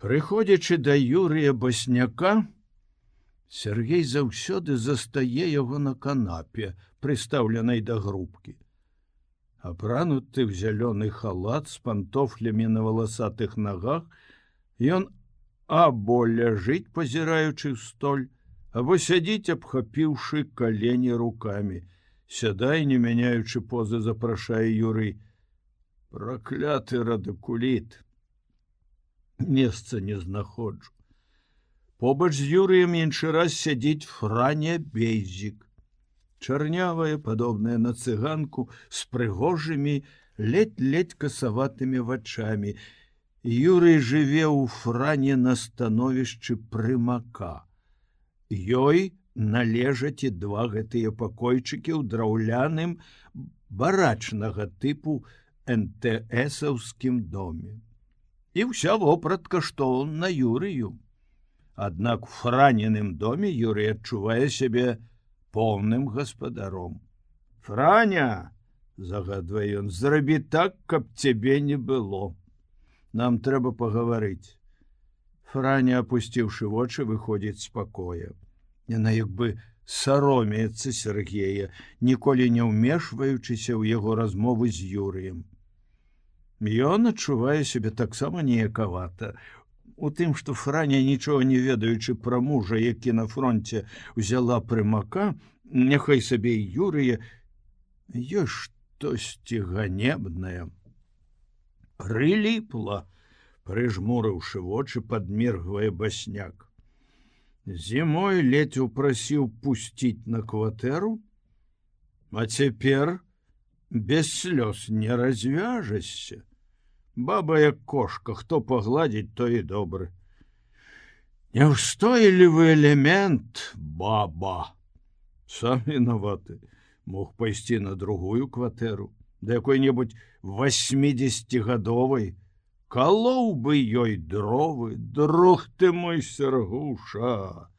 Прыходзячы да Юрыя басняка, Сергей заўсёды застае яго на канапе, прыстаўленай да грубкі. Апрануты в зялёны халат з пантофлямі на валасатых нагах, ён або ляжыць, пазіраючы ў столь, або сядзіць, абхапіўшы калені руками. Сядай, не мяняючы позы, запрашае Юрый. Пракляты радыкуліт. Месца не знаходжу. Побач з Юрыем іншы раз сядзіць франя бейзік. Чарнявая падобная на цыганку з прыгожымі ледь-ледь касаватымі вачами Юрый жыве ў фране на становішчы прымака. Ёй належаць і два гэтыя пакойчыкі ў драўляным барачнага тыпу нтсаўскім доме і вся вопратка што на юрыю Аднак у франеным доме Юрый адчувае сябе, полным гаспадаром. Франя, загадвае ён, зрабі так, каб цябе не было. Нам трэба пагаварыць. Франя, опусціўшы вочы, выходзіць з пакоя. Яна як бы саромеецца Сергея, ніколі не ўмешваючыся ў яго размовы з Юрыем. Ён адчувае сябе таксама неякавата у тым што франя нічога не ведаючы пра мужа які на фронте узяла прымака няхай сабе юрыя ёсць штосьці ганебнае. Прыліпла прыжмурыўшы вочы падмергвае басняк. Зімой ледзь упрасіў пусціць на кватэру а цяпер без слёз не развяжешся баба як кошка хто пагладзіць то і добры. Няўстойлівы элемент баба? Сам вінаваты. Мог пайсці на другую кватэру да якой-небудзь восьмидесятгадовай калоў бы ёй дровы друг ты мой сергуша!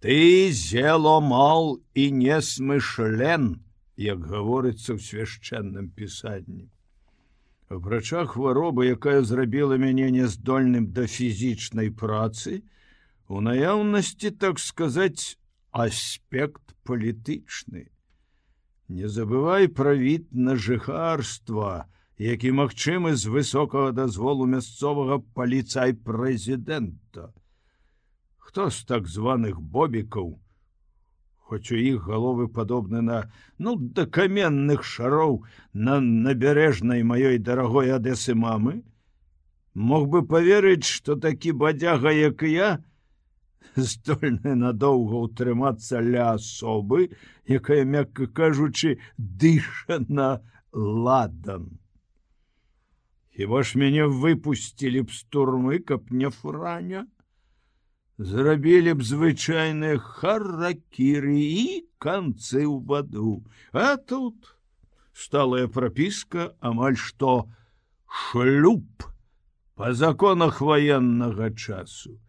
Ты зеломал і не смышлен як гаворыцца ў свяшчэнным пісанні Апрача хваробы, якая зрабіла мяне няздольным да фізічнай працы, у наяўнасці, так сказаць, аспект палітычны. Не забывай пра від на жыхарства, які магчымы з высокага дазволу мясцовага паліцай прэзідэнта. Хто з так званых бобікаў, хоць у іх галовы падобны на ну да каменных шароў на набярэжнай маёй дарагой адэсы мамы. Мог бы поверыць что такі бадзяга як я здольны надоўга ўтрымацца ля асобы якая мякка кажучы дыша на ладан. Хіба ж мяне выпусцілі б з турмы каб не франя зрабілі б звычайныя харакіры і канцы ў ваду а тут сталая прапіска амаль што шлюб по законах военнага часу.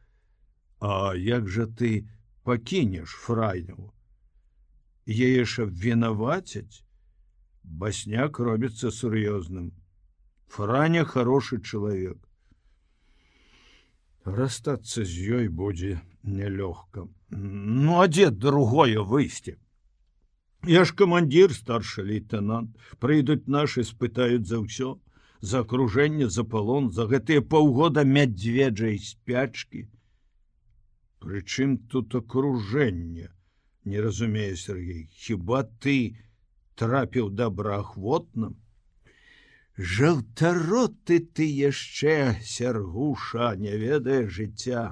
А як жа ты пакінеш фрайню яе ж абвінавацяць? Басняк робіцца сур'ёзным. Франя хороший чалавек расстаться з ёй будзе нялёгка. Ну а дзе другое выйсце. Я ж камандир старшы лейтенант прыйдуць наши спытаюць за ўсё. За акружэнне за палон за гэтыя паўгода мядзведжай спячки прычым тут акружэнне не разумее Сергей. Хіба ты трапіў добраахвотным Жаўтароты ты яшчэ сяргуша не ведае жыцця.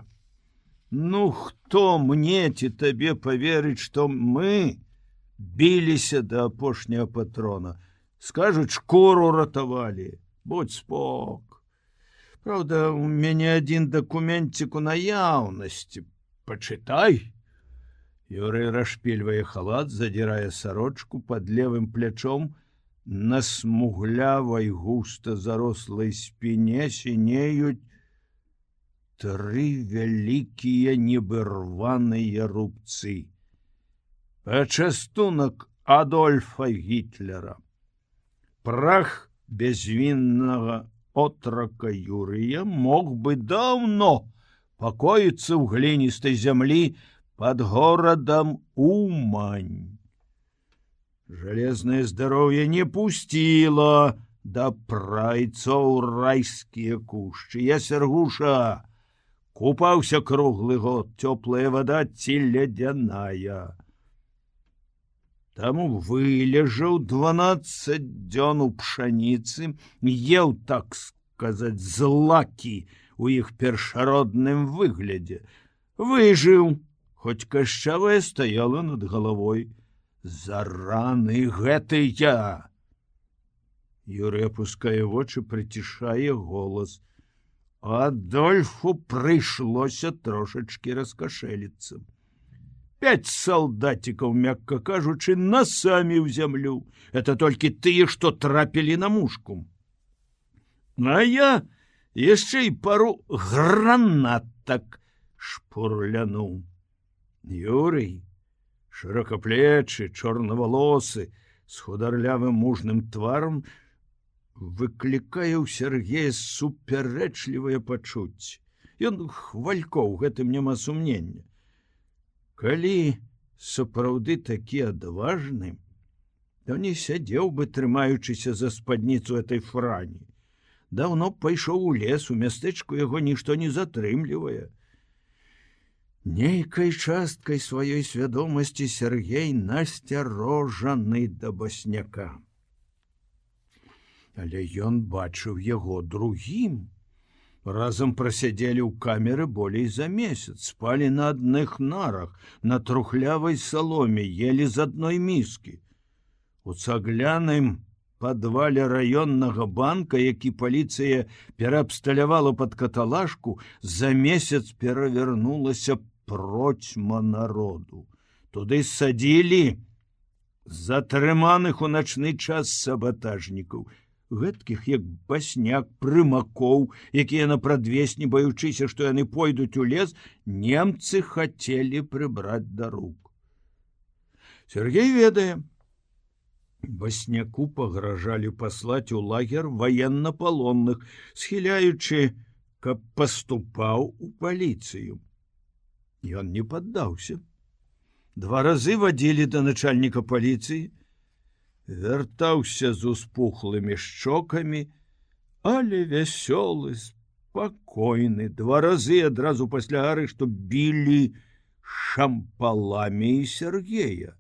Ну хто мне ці табе поверыць, што мы біліся да апошняга патрона, скажуць шкуру ратавалі, будь спок. Праўда, у мяне адзін дакументцік у наяўнасці, пачытай. Юрый расшпільвае халат, задзірае сарочку под левым плячом, на смуглявай густа зарослай спіне сінеюць тры вялікія небырваныя рубцы. Пачастунак Адольфа Гітлера. Прах безвіннага отрака Юрыя мог бы даўно пакоіцца ў гліністай зямлі под горадам Умань. Жалезнае здароўе не пусціла да прайцоў райскія кушчы. Я сяргуша, купаўся круглы год, цёплая вада ці ледяная. Таму вылежаў 12 дзён у пшаніцы, еў так сказаць злакі у іх першародным выглядзе. Выжыў, хоць кашчавая стаяла над галавой. За раны гэты я. Юрый опускае вочы, прыцішае голас. Адольфу прыйшлося трошачки раскашэліцца пять солдатиков мягко кажучы на самі ў зямлю это толькі тыя что трапілі на мушку а я яшчэ і пару гранат так шпурлянуў юрый шырокаплечы чорнавалосы с хударлявым мужным тваром выклікае ў Сергея супярэчлівае пачуць ён хвалькоў гэтым няма сумнення. Калі сапраўды такі адважны то не сядзеў бы трымаючыся за спадніцу этой франі. Даўно пайшоў у лес у мястэчку яго нішто не затрымлівае нейкай часткай сваёй свядомасці Сергей насцярожаны да басняка. Але ён бачыў яго другім. Разам прасядзелі ў камеры болей за месяц спалі на адных нарах на трухлявай саломе ели з адной міскі. У цагляным подвале раённага банка які паліцыя пераабсталявала под каталажку за месяц перавярнулася процьма народу туды садзілі затрыманых у начны час сабатажнікаў гэткіх як басняк прымакоў якія на прадвесні баючыся што яны пойдуць у лес немцы хацелі прыбраць да рук. Сергей ведае басняку пагражалі паслаць у лагер военно-палонных схіляючы каб паступаў у паліцыю Ён не паддаўся два разы вадзілі да начальніка паліцыі вяртаўся з успухлымі шчокамі, але вясёлы спакойны два разы адразу пасля арышту білі шампаламі Сергея.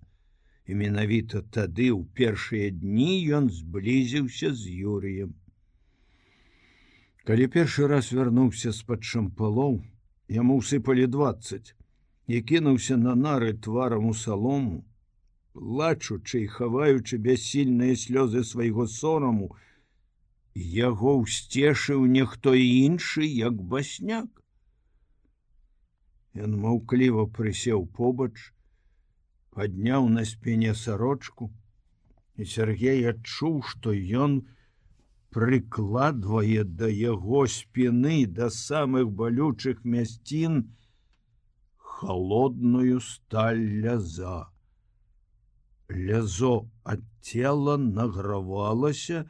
І менавіта тады ў першыя дні ён зблізіўся з Юрыем. Калі першы раз вярнуўся з-пад шампалоў, яму ўсыпалі 20 і кінуўся на нары тварам у салому, плачучы і хаваючы бяссільныя слёзы свайго сораму, яго ўсцешыў нехто іншы як басняк. Ён маўкліва прысеў побач, падняў на спіне сарочку, і Сергей адчуў, што ён прыкладвае да яго спіны да самых балючых мясцін холодную сталь ляза. Лязо ад цела награвалася.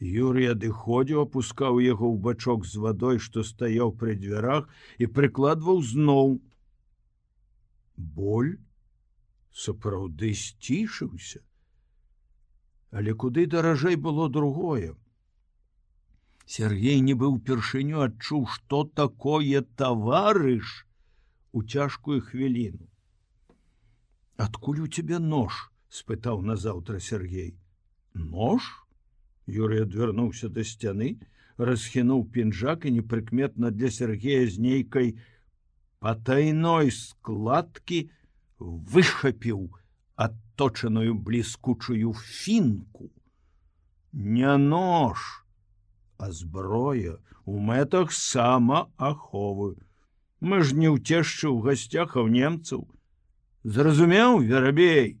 Юрый адыходзіў опускаў яго ў бачок з вадой што стаяў пры дзвярах і прыкладваў зноў. Боль сапраўды сцішыўся але куды даражэй было другое? Сергей не быў упершыню адчуў што такое таварыш у цяжкую хвіліну. Адкуль у тебе нож спытаў назаўтра Сергей. Нож Юрый адвярнуўся да сцяны расхінуў пінжак і непрыкметна для Сергея з нейкай патайной складкі выхапіў адточаную бліскучую фінку не нож а зброя. У мэтах самааховы мы ж не ўцешчы ў гасцях ў немцаў зразумеў верабей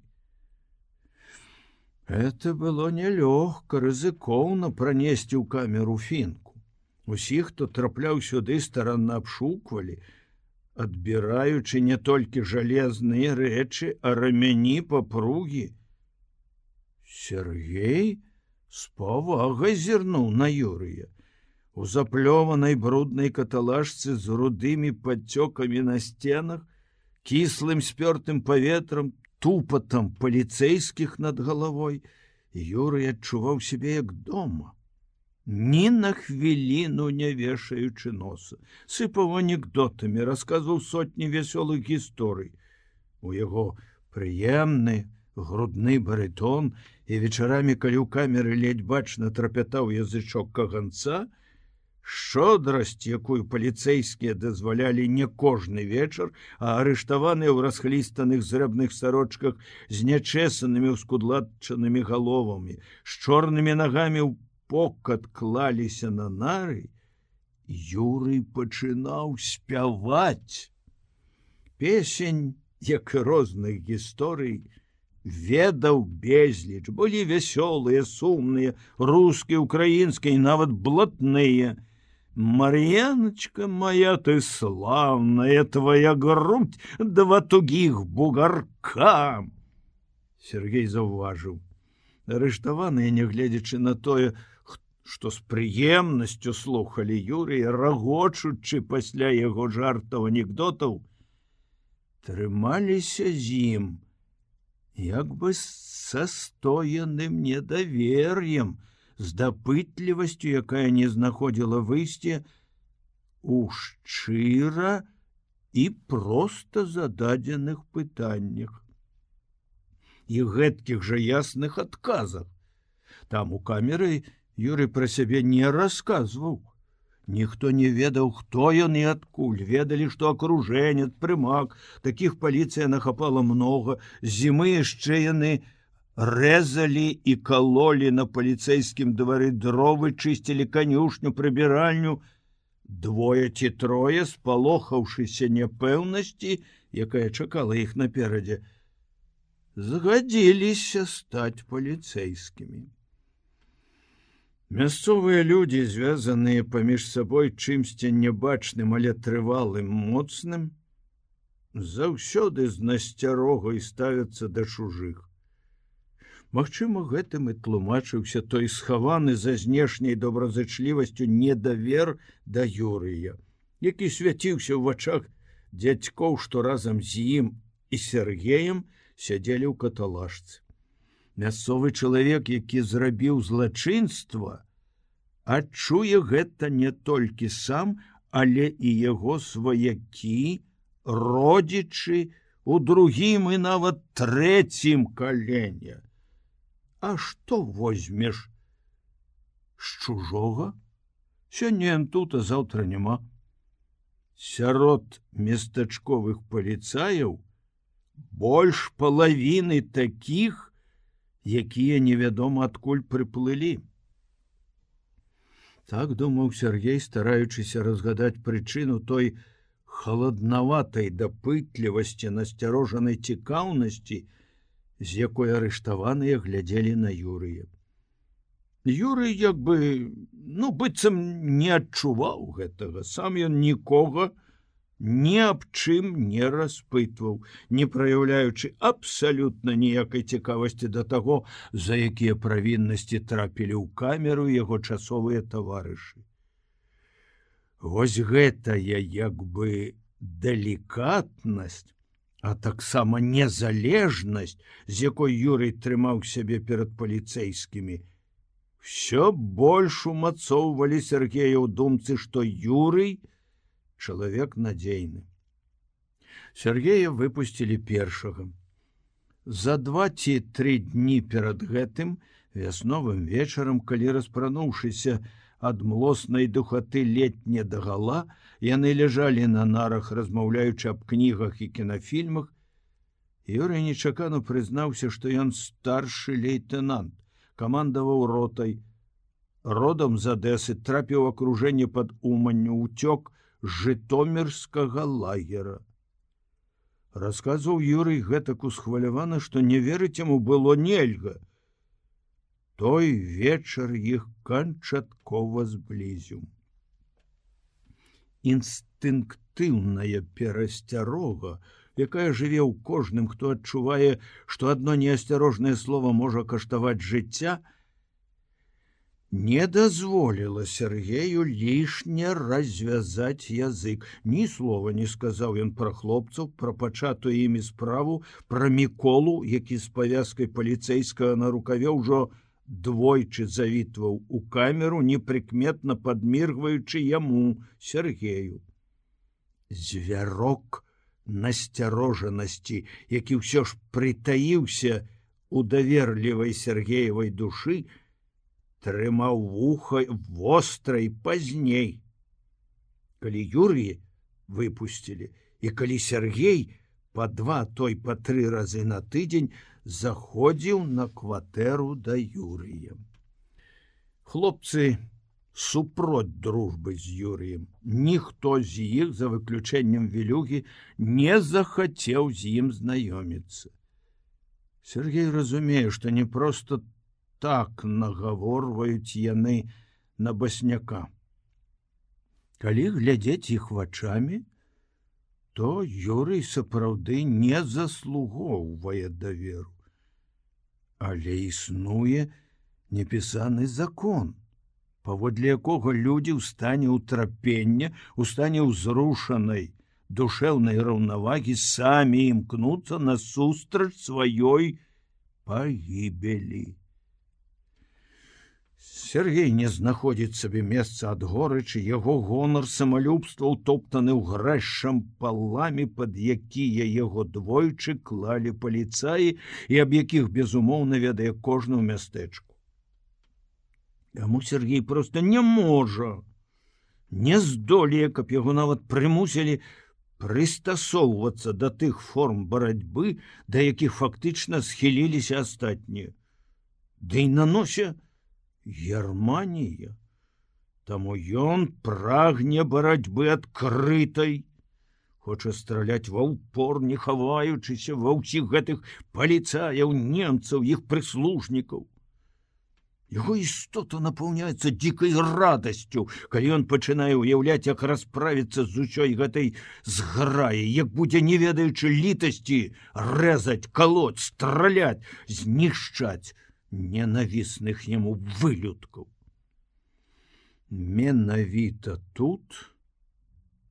это было нялёгка рызыкоўна пранесці ў камеру фінку усіх хто трапляў сюды старанна абшуквалі адбіраючы не толькі жалезныя рэчы а рамяні папругі Сергей с павагай зірнуў на юрыя У заплёванай бруднай каталажцы з рудымі падцёкамі на сценах, кіслым спёртым паветрам, тупатам паліцэйскіх над галавой, Юрый адчуваў сябе як дома. Ні на хвіліну не вешаючы носа, сыпаў анекдотамі, расказваў сотні вясёлых гісторый. У яго прыемны, грудны барытон і вечарамі, калі ў камеры ледзь бачна трапятаў язычок каганца, шчодрасць, якую паліцэйскія дазвалялі не кожны вечар, а арыштаваныя ў расхлістаных зрэбных сарочках з нячэсанымі ўскудладчанымі галовамі, з чорнымі нагамі ў покат клаліся на нары, Юрый пачынаў спяваць. Песень, як і розных гісторый, ведаў безліч, былі вясёлыя, сумныя, рускія, украінскія, нават блатныя, Мар'яночка моя ты славная твоя грудь два тугіх бугарка. Сергей заўважыў. Арыштаваныя, нягледзячы на тое, што з прыемнасцю слухали Юрыя, рагочучы пасля яго жартаў анекдотаў, трымаліся з ім, як бы са стояным недавер'ем, з дапытлівасцю, якая не знаходзіла выйсце у шчыра і проста зададзеных пытаннях. І гэткіх жа ясных адказах. Там у камеры Юрый пра сябе не расказваў. Ніхто не ведаў, хто ён і адкуль ведалі, што акружэнец, прымак, такіх паліцыя нахапала многа, зімы яшчэ яны, рэзалі і калолі на паліцэйскім двары дровы чысцілі канюшню прыбіральню двое ці трое спалохаўшыся няпэўнасці якая чакала іх наперадзе згадзіліся стаць паліцэйскімі мясцовыя людзі звязаныя паміж сабой чымсьці небачным але трывалым моцным заўсёды з насцярогай ставяцца да чужых Магчыма, гэтым і тлумачыўся той схаваны за знешняй добразычлівасцю недавер да Юрыя, які свяціўся ў вачах дзядзькоў, што разам з ім і Сергеем сядзелі ў каталажцы. Мясцовы чалавек, які зрабіў злачынства, адчуе гэта не толькі сам, але і яго сваякі, родзічы у другім і нават трэцім калене. А што возьмеш з чужога? Сёння тут, а заўтра няма. Сярод местачковых паліцаяў больш палавіны такіх, якія невядома адкуль прыплылі. Так думаў Сергей, стараючыся разгадаць прычыну той халаднаватай дапытлівасці насцярожанай цікаўнасці, з якой арыштаваныя глядзелі на Юрыя. Юрый як бы ну быццам не адчуваў гэтага, сам ён нікога ні аб чым не распытваў, не праяўляючы абсалютна ніякай цікавасці да таго, за якія правіннасці трапілі ў камеру яго часовыя таварышы. Вось гэтая як бы далікатнасць а таксама незалежнасць, з якой Юрый трымаў сябе перад паліцэйскімі. Всё больш умацоўвалі Сергея ў думцы, што Юрый чалавек надзейны. Сергея выпусцілі першага. За два ці тры дні перад гэтым вясновым вечарам, калі распрануўшыся, ад млоснай духаты летне дагала, яны ляжалі на нарах, размаўляючы аб кнігах і кінафільмах. Юрый нечакану прызнаўся, што ён старшы лейтенант, камандаваў ротай. Родам з Адэсы трапіў акружэнне пад уманню ўцёк жытомерскага лагера. Расказваў Юрый гэтак усхвалявана, што не верыць яму было нельга той вечар іх канчаткова зблізіў. Інстынктыўная перасцярога, якая жыве ў кожным, хто адчувае, што адно неасцярожнае слово можа каштаваць жыцця, не дазволіла Сергею лішне развязаць язык. Ні слова не сказаў ён пра хлопцаў, пра пачатую імі справу, пра міколу, які з павязкай паліцэйскага на рукаве ўжо двойчы завітваў у камеру, непрыкметна падміргваючы яму Сергею. Звярок насцярожанасці, які ўсё ж прытаіўся у даверлівай Сергеевай душы, трымаў вухай вострай пазней. Калі Юрыі выпусцілі і калі Сергей па два той па тры разы на тыдзень заходзіў на кватэру да Юрыем. Хлопцы супроць дружбы з Юрыем. Ніхто з іх за выключэннем вілюгі не захацеў з ім знаёміцца. Сергей разумее, што не проста так нагаворваюць яны на басняка. Калі глядзець іх вачамі, то Юрый сапраўды не заслугоўвае даверу. Але існуе непісаны закон, паводле якога людзі ў стане ўтрапення, у стане ўзрушанай, душэўнай раўнавагі самі імкнуцца насустрач сваёй пагібелі. Сергей не знаходзіць сабе месца ад горычы, яго гонар самалюбства ўтоптаны ў грэшам паламі, пад якія яго двойчы клалі паліцаі і аб якіх безумоўна ведае кожную мястэчку. Яму Сергей просто не можа, не здолее, каб яго нават прымусілі прыстасоўвацца да тых форм барацьбы, да якіх фактычна схіліліся астатнія. Ды і нанося, Германія. Таму ён прагне барацьбы адкрытай, хоча страляць ва ўпор, не хаваючыся ва ўсіх гэтых паліцаяў немцаў іх прыслужнікаў. Яго істота напаўняецца дзікай радасцю, калі ён пачынае ўяўляць, як расправіцца з усёй гэтай зграі, як будзе не ведаючы літасці рэзаць, калоць, страляць, знішчаць, ненавісных яму вылюдкаў. Менавіта тут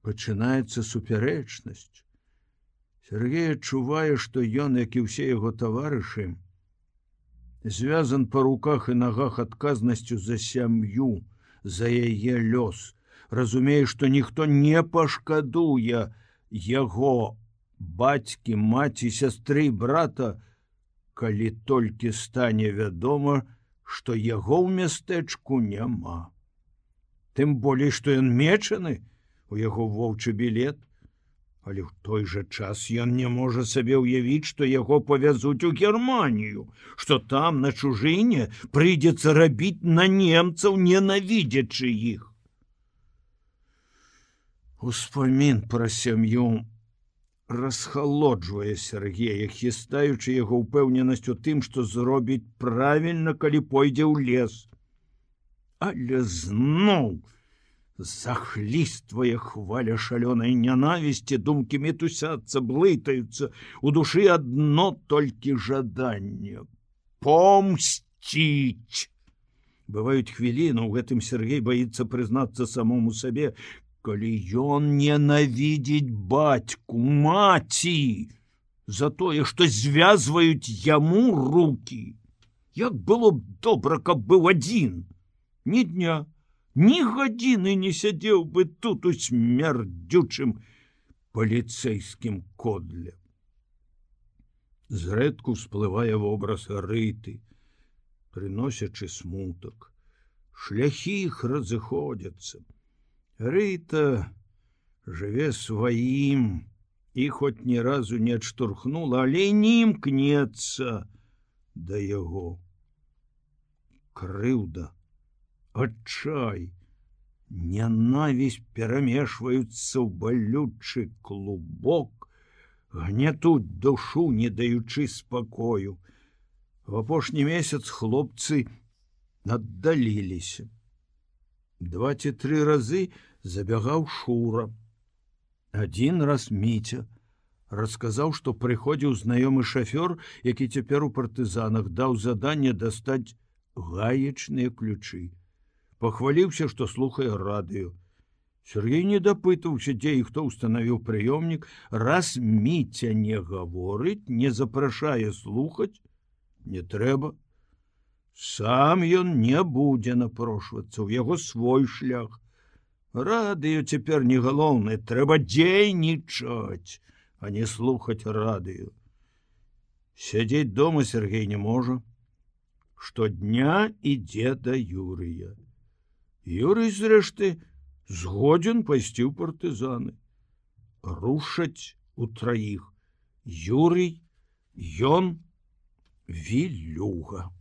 пачынаецца супярэчнасць. Сергей адчувае, што ён, як і ўсе яго таварышы, звязан па руках і нагах адказнасцю за сям'ю, за яе лёс, разумее, што ніхто не пашкадуе яго бацькі, маці, сястры брата, калі толькі стане вядома, што яго ў мястэчку няма. Тым болей, што ён мечаны у яго воўчы білет, але ў той жа час ён не можа сабе ўявіць, што яго павязуць у Германію, што там на чужыне прыйдзецца рабіць на немцаў, ненавідзячы іх. Успамін пра сям'ю расхалоджвае Сергея, хістаючы яго ўпэўненасць у тым, што зробіць правільна, калі пойдзе ў лес. Але зноў захліствае хваля шалёнай нянавісці, думкі мітусяцца, блытаюцца, у душы адно толькі жаданне помсціць. Бываюць хвіліны, у гэтым Сергей баіцца прызнацца самому сабе, калі ён ненавідзець бацьку маці за тое што звязваюць яму руки як было б добра каб быў адзін. Ні дня ні гадзіны не сядзеў бы тут у смярдзючым паліцэйскім кодле. Зрэдку всплывае вобраз рыты приносячы смутак. Шляхі іх разыходзяцца Рыта жыве сваім і хоць ні разу не адштурхнула, але не імкнецца да яго. Крыўда, адчай, нянавість перамешваюцца ў балючы клубок, гнятуць душу, не даючы спакою. В апошні месяц хлопцы аддаліліся. Два ці тры разы, забягаў шура. Адзін раз міця расказаў, што прыходзіў знаёмы шафёр, які цяпер у партызанах даў заданне дастаць гаечныя ключы. пахваліўся, што слухае радыё. Сергей не дапытаўся, дзе і хто ўстанавіў прыёмнік, раз міця не гаворыць, не запрашае слухаць, не трэба. Сам ён не будзе напрошвацца ў яго свой шлях. Радыё цяпер не галоўнае, трэба дзейнічаць, а не слухаць радыё. Сядзець дома Сергей не можа. Штодня ідзе да Юрыя. Юрый зрэшты згодзін пайсці ў партызаны. Рушаць у траіх. Юрый, ён вілюга.